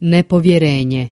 Nepovjerenje.